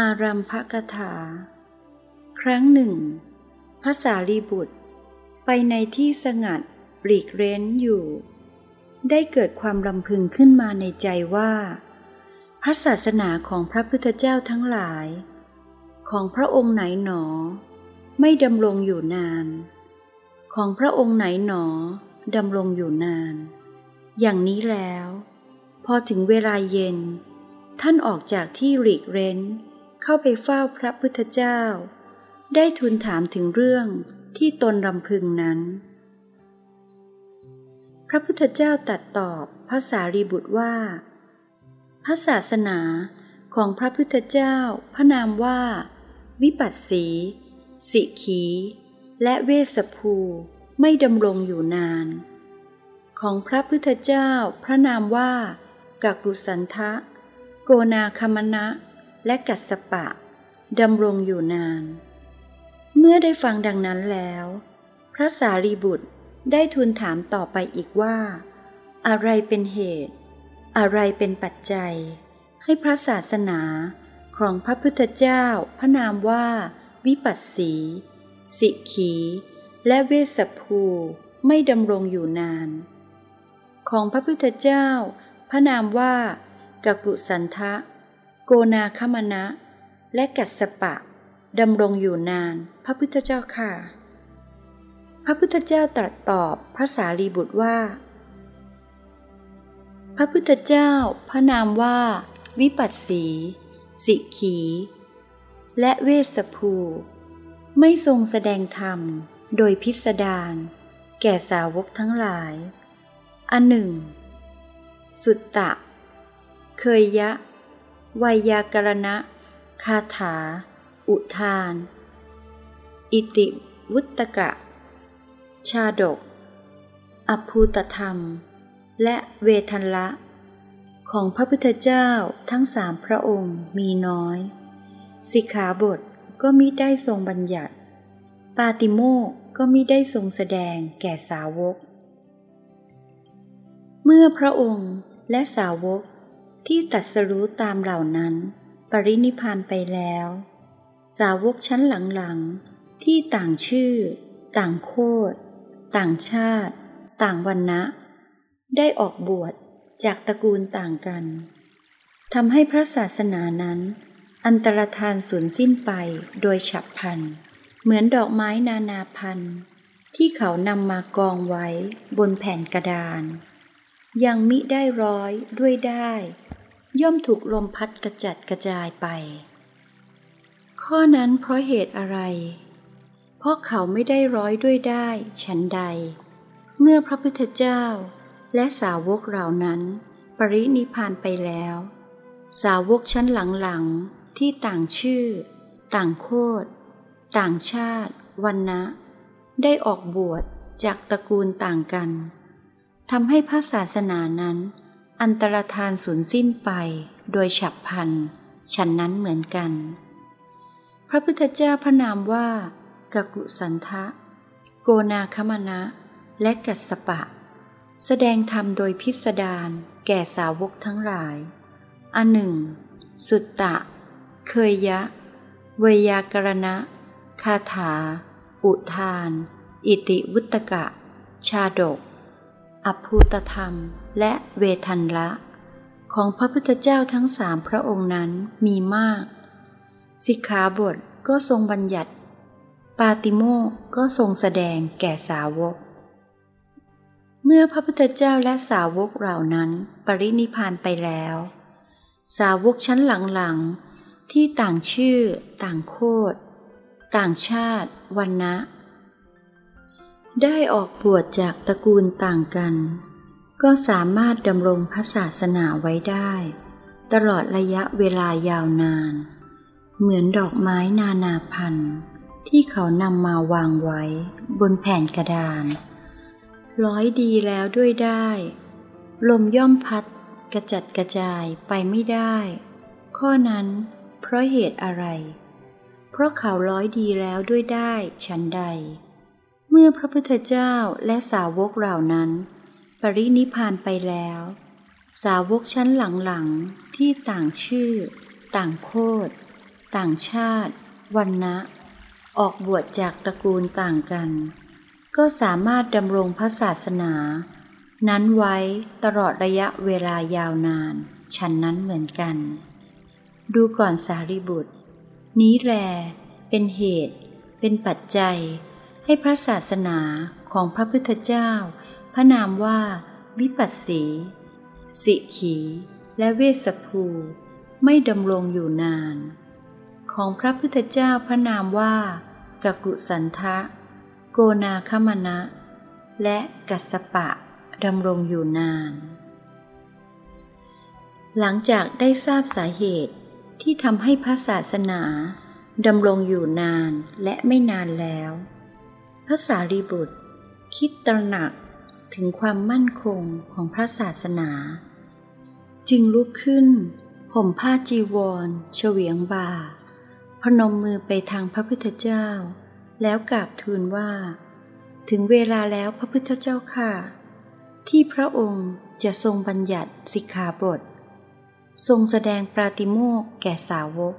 อารัมภกถา ครั้งหนึ่งพระสารีบุตร ไปในที่สงัดหลีกเร้นอยู่ ได้เกิดความลำพึงขึ้นมาในใจว่า พระศาสนาของพระพุทธเจ้าทั้งหลาย ของพระองค์ไหนหนอ ไม่ดำรงอยู่นาน ของพระองค์ไหนหนอดำรงอยู่นาน อย่างนี้แล้ว พอถึงเวลาเย็น ท่านออกจากที่หลีกเร้น เข้าไปเฝ้าพระพุทธเจ้า ได้ทูลถามถึงเรื่องที่ตนรำพึงนั้น พระพุทธเจ้าตรัสตอบพระสารีบุตรว่า พระศาสนาของพระพุทธเจ้าพระนามว่า วิปัสสี สิขี และเวสภูไม่ดำรงอยู่นาน ของพระพุทธเจ้าพระนามว่ากากุสันทะ โกนาคมณะ และกัสสปะดำรงอยู่นาน เมื่อได้ฟังดังนั้นแล้ว พระสารีบุตรได้ทูลถามต่อไปอีกว่า อะไรเป็นเหตุ อะไรเป็นปัจจัย ให้พระศาสนาของพระพุทธเจ้าพระนามว่า วิปัสสี สิขี และเวสภูไม่ดำรงอยู่นาน ของพระพุทธเจ้า พระนามว่า กกุสันทะ โกนาคมณะ และกัสปะดำรงอยู่นาน พระพุทธเจ้าค่ะ พระพุทธเจ้าตรัสตอบพระสารีบุตรว่า พระพุทธเจ้าพระนามว่า วิปัสสี สิขี และเวสภู ไม่ทรงแสดงธรรมโดยพิสดารแก่สาวกทั้งหลาย อันหนึ่ง สุตตะ เคยยะ ไวยากรณะ คาถา อุทาน อิติวุตตกะ ชาดก อภูตธรรม และเวทันละ ของพระพุทธเจ้าทั้งสามพระองค์มีน้อย สิกขาบทก็มิได้ทรงบัญญัติ ปาติโมกก็มิได้ทรงแสดงแก่สาวก เมื่อพระองค์และสาวก ที่ตัดสรู้ตามเหล่านั้น ปรินิพานไปแล้ว สาวกชั้นหลังๆ ที่ต่างชื่อ ต่างโคดต่างชาติ ต่างวันนะได้ออกบวชจากตระกูลต่างกันทำให้พระศาสนานั้น อันตรธานสูญสิ้นไปโดยฉับพลัน เหมือนดอกไม้นานาพันธุ์ ที่เขานำมากองไว้บนแผ่นกระดาน ยังมิได้ร้อยด้วยได้ ย่อมถูกลมพัดกระจัดกระจายไป ข้อนั้นเพราะเหตุอะไร เพราะเขาไม่ได้ร้อยด้วยได้ฉันใด เมื่อพระพุทธเจ้าและสาวกเหล่านั้น ปรินิพานไปแล้ว สาวกชั้นหลังๆที่ต่างชื่อ ต่างโคดต่างชาติวันนะได้ออกบวชจากตระกูลต่างกันทำให้พระศาสนานั้น อันตรธานสูญสิ้นไปโดยฉับพลันฉันนั้นเหมือนกัน พระพุทธเจ้าพระนามว่ากกุสันทะ โกนาคมณะ และกัสสปะ แสดงธรรมโดยพิสดารแก่สาวกทั้งหลาย อันหนึ่ง สุตตะ เคยยะ เวยากรณะ คาถา อุทาน อิติวุตกะ ชาดก อภูตธรรม และเวทันละ ของพระพุทธเจ้าทั้งสามพระองค์นั้นมีมาก สิกขาบทก็ทรงบัญญัติ ปาติโมกก็ทรงแสดงแก่สาวก เมื่อพระพุทธเจ้าและสาวกเหล่านั้นปรินิพานไปแล้ว สาวกชั้นหลังๆ ที่ต่างชื่อ ต่างโคดต่างชาติวันนะได้ออกบวชจากตระกูลต่างกัน ก็สามารถดำรงพระศาสนาไว้ได้ ตลอดระยะเวลายาวนาน เหมือนดอกไม้นานาพันธุ์ ที่เขานำมาวางไว้บนแผ่นกระดาน ร้อยดีแล้วด้วยได้ ลมย่อมพัดกระจัดกระจายไปไม่ได้ ข้อนั้นเพราะเหตุอะไร เพราะเขาร้อยดีแล้วด้วยได้ฉันใด เมื่อพระพุทธเจ้าและสาวกเหล่านั้น รินิพานไปแล้ว สาวกชั้นหลังๆ ที่ต่างชื่อ ต่างโคดต่างชาติ วันนะออกบวชจากตระกูลต่างกัน ก็สามารถดำรงพระศาสนา นั้นไว้ตลอดระยะเวลายาวนาน ฉันนั้นเหมือนกัน ดูก่อนสารีบุตร นี้แลเป็นเหตุ เป็นปัจจัย ให้พระศาสนาของพระพุทธเจ้า พระนามว่า วิปัสสี สิขี และเวสภูไม่ดำรงอยู่นาน ของพระพุทธเจ้าพระนามว่ากกุสันทะ โกนาคมณะ และกัสสปะดำรงอยู่นาน หลังจากได้ทราบสาเหตุที่ทำให้พระศาสนาดำรงอยู่นานและไม่นานแล้ว พระสารีบุตร คิดตระหนัก ถึงความมั่นคงของพระศาสนา จึงลุกขึ้นห่มผ้าจีวรเฉวียงบ่า พนมมือไปทางพระพุทธเจ้า แล้วกราบทูลว่า ถึงเวลาแล้วพระพุทธเจ้าค่ะ ที่พระองค์จะทรงบัญญัติสิกขาบท ทรงแสดงปราติโมกข์แก่สาวก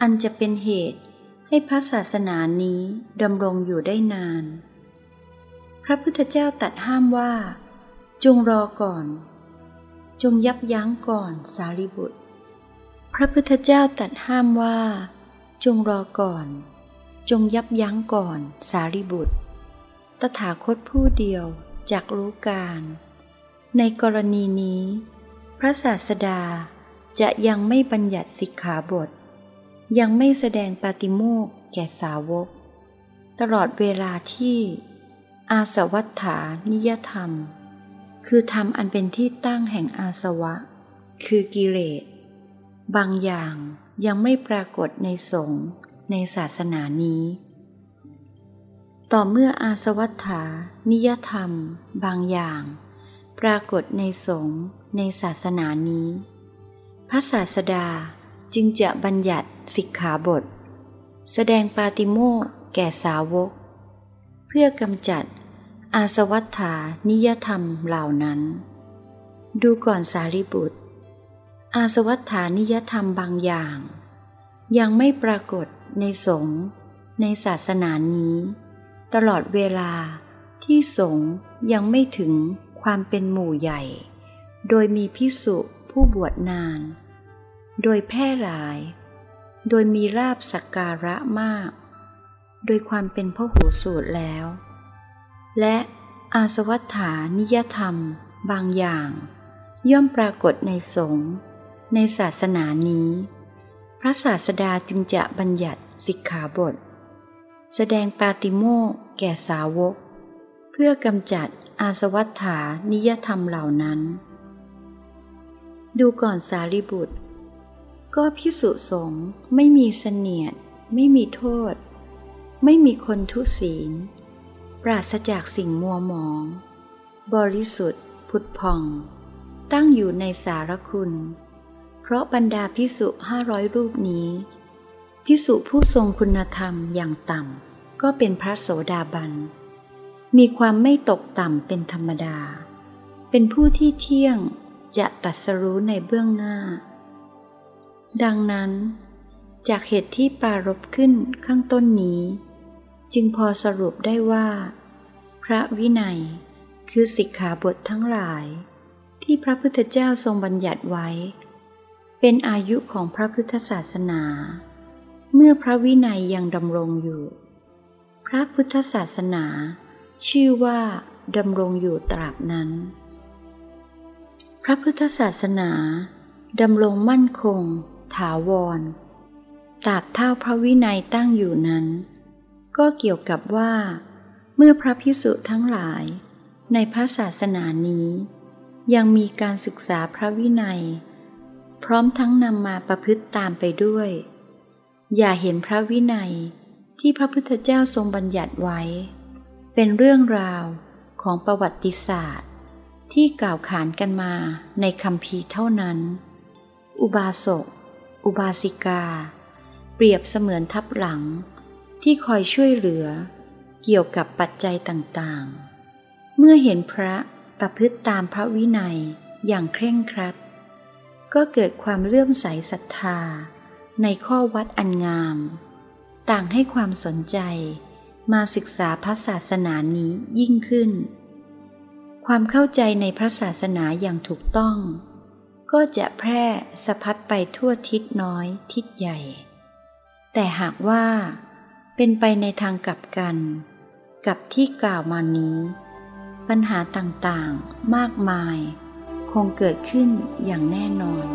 อันจะเป็นเหตุให้พระศาสนานี้ดำรงอยู่ได้นาน พระพุทธเจ้าตัดห้ามว่า จงรอก่อน จงยับยั้งก่อนสารีบุตร พระพุทธเจ้าตัดห้ามว่า จงรอก่อน จงยับยั้งก่อนสารีบุตร ตถาคตผู้เดียวจากรู้การ ในกรณีนี้ พระศาสดาจะยังไม่บัญญัติสิกขาบท ยังไม่แสดงปาติโมกแก่สาวก ตลอดเวลาที่ อาสวัฏฐานิยธรรม คือธรรมอันเป็นที่ตั้งแห่งอาสวะ คือกิเลส บางอย่างยังไม่ปรากฏในสงฆ์ในศาสนานี้ ต่อเมื่ออาสวัฏฐานิยธรรม บางอย่าง ปรากฏในสงฆ์ในศาสนานี้ พระศาสดาจึงจะบัญญัติสิกขาบท แสดงปาติโมกแก่สาวก เพื่อกำจัด อาสวัฏฐานิยธรรมเหล่านั้น ดูก่อนสารีบุตร อาสวัฏฐานิยธรรมบางอย่าง ยังไม่ปรากฏในสงฆ์ในศาสนานี้ ตลอดเวลาที่สงฆ์ยังไม่ถึงความเป็นหมู่ใหญ่ โดยมีพิสุผู้บวชนาน โดยแพร่หลาย โดยมีราบสักการะมาก โดยความเป็นพระหูสูตรแล้ว และอาสวัฏฐานิยธรรมบางอย่าง ย่อมปรากฏในสงฆ์ในศาสนานี้ พระศาสดาจึงจะบัญญัติสิกขาบท แสดงปาติโมกแก่สาวก เพื่อกำจัดอาสวัฏฐานิยธรรมเหล่านั้น ดูก่อนสารีบุตร ก็พิสุสงฆ์ไม่มีเสนียด ไม่มีโทษ ไม่มีคนทุศีล ราศจากสิ่งมัวหมอง บริสุทธิ์ ผุดผ่อง ตั้งอยู่ในสารคุณ เพราะบรรดาพิสุห้าร้อยรูปนี้พิสุผู้ทรงคุณธรรมอย่างต่ำ ก็เป็นพระโสดาบัน มีความไม่ตกต่ำเป็นธรรมดา เป็นผู้ที่เที่ยงจะตัดสรู้ในเบื้องหน้า ดังนั้น จากเหตุที่ปรารบขึ้นข้างต้นนี้ จึงพอสรุปได้ว่า พระวินัย คือสิกขาบททั้งหลาย ที่พระพุทธเจ้าทรงบัญญัติไว้ เป็นอายุของพระพุทธศาสนา เมื่อพระวินัยยังดำรงอยู่ พระพุทธศาสนา ชื่อว่าดำรงอยู่ตราบนั้น พระพุทธศาสนาดำรงมั่นคง ถาวรตราบเท่าพระวินัยตั้งอยู่นั้น ก็เกี่ยวกับว่า เมื่อพระพิสุทั้งหลาย ในพระศาสนานี้ ยังมีการศึกษาพระวินัย พร้อมทั้งนำมาประพฤติตามไปด้วย อย่าเห็นพระวินัยที่พระพุทธเจ้าทรงบัญญัติไว้ เป็นเรื่องราวของประวัติศาสตร์ ที่กล่าวขานกันมาในคำพีเท่านั้น อุบาสก อุบาสิกา เปรียบเสมือนทับหลัง ที่คอยช่วยเหลือ เกี่ยวกับปัจจัยต่างๆ เมื่อเห็นพระประพฤติตามพระวินัยอย่างเคร่งครัด ก็เกิดความเลื่อมใสศรัทธา ในข้อวัดอันงาม ต่างให้ความสนใจมาศึกษาพระศาสนานี้ยิ่งขึ้น ความเข้าใจในพระศาสนาอย่างถูกต้อง ก็จะแพร่สะพัดไปทั่วทิศน้อยทิศใหญ่ แต่หากว่า เป็นไปในทางกลับกัน กับที่กล่าวมานี้ ปัญหาต่างๆ มากมาย คงเกิดขึ้นอย่างแน่นอน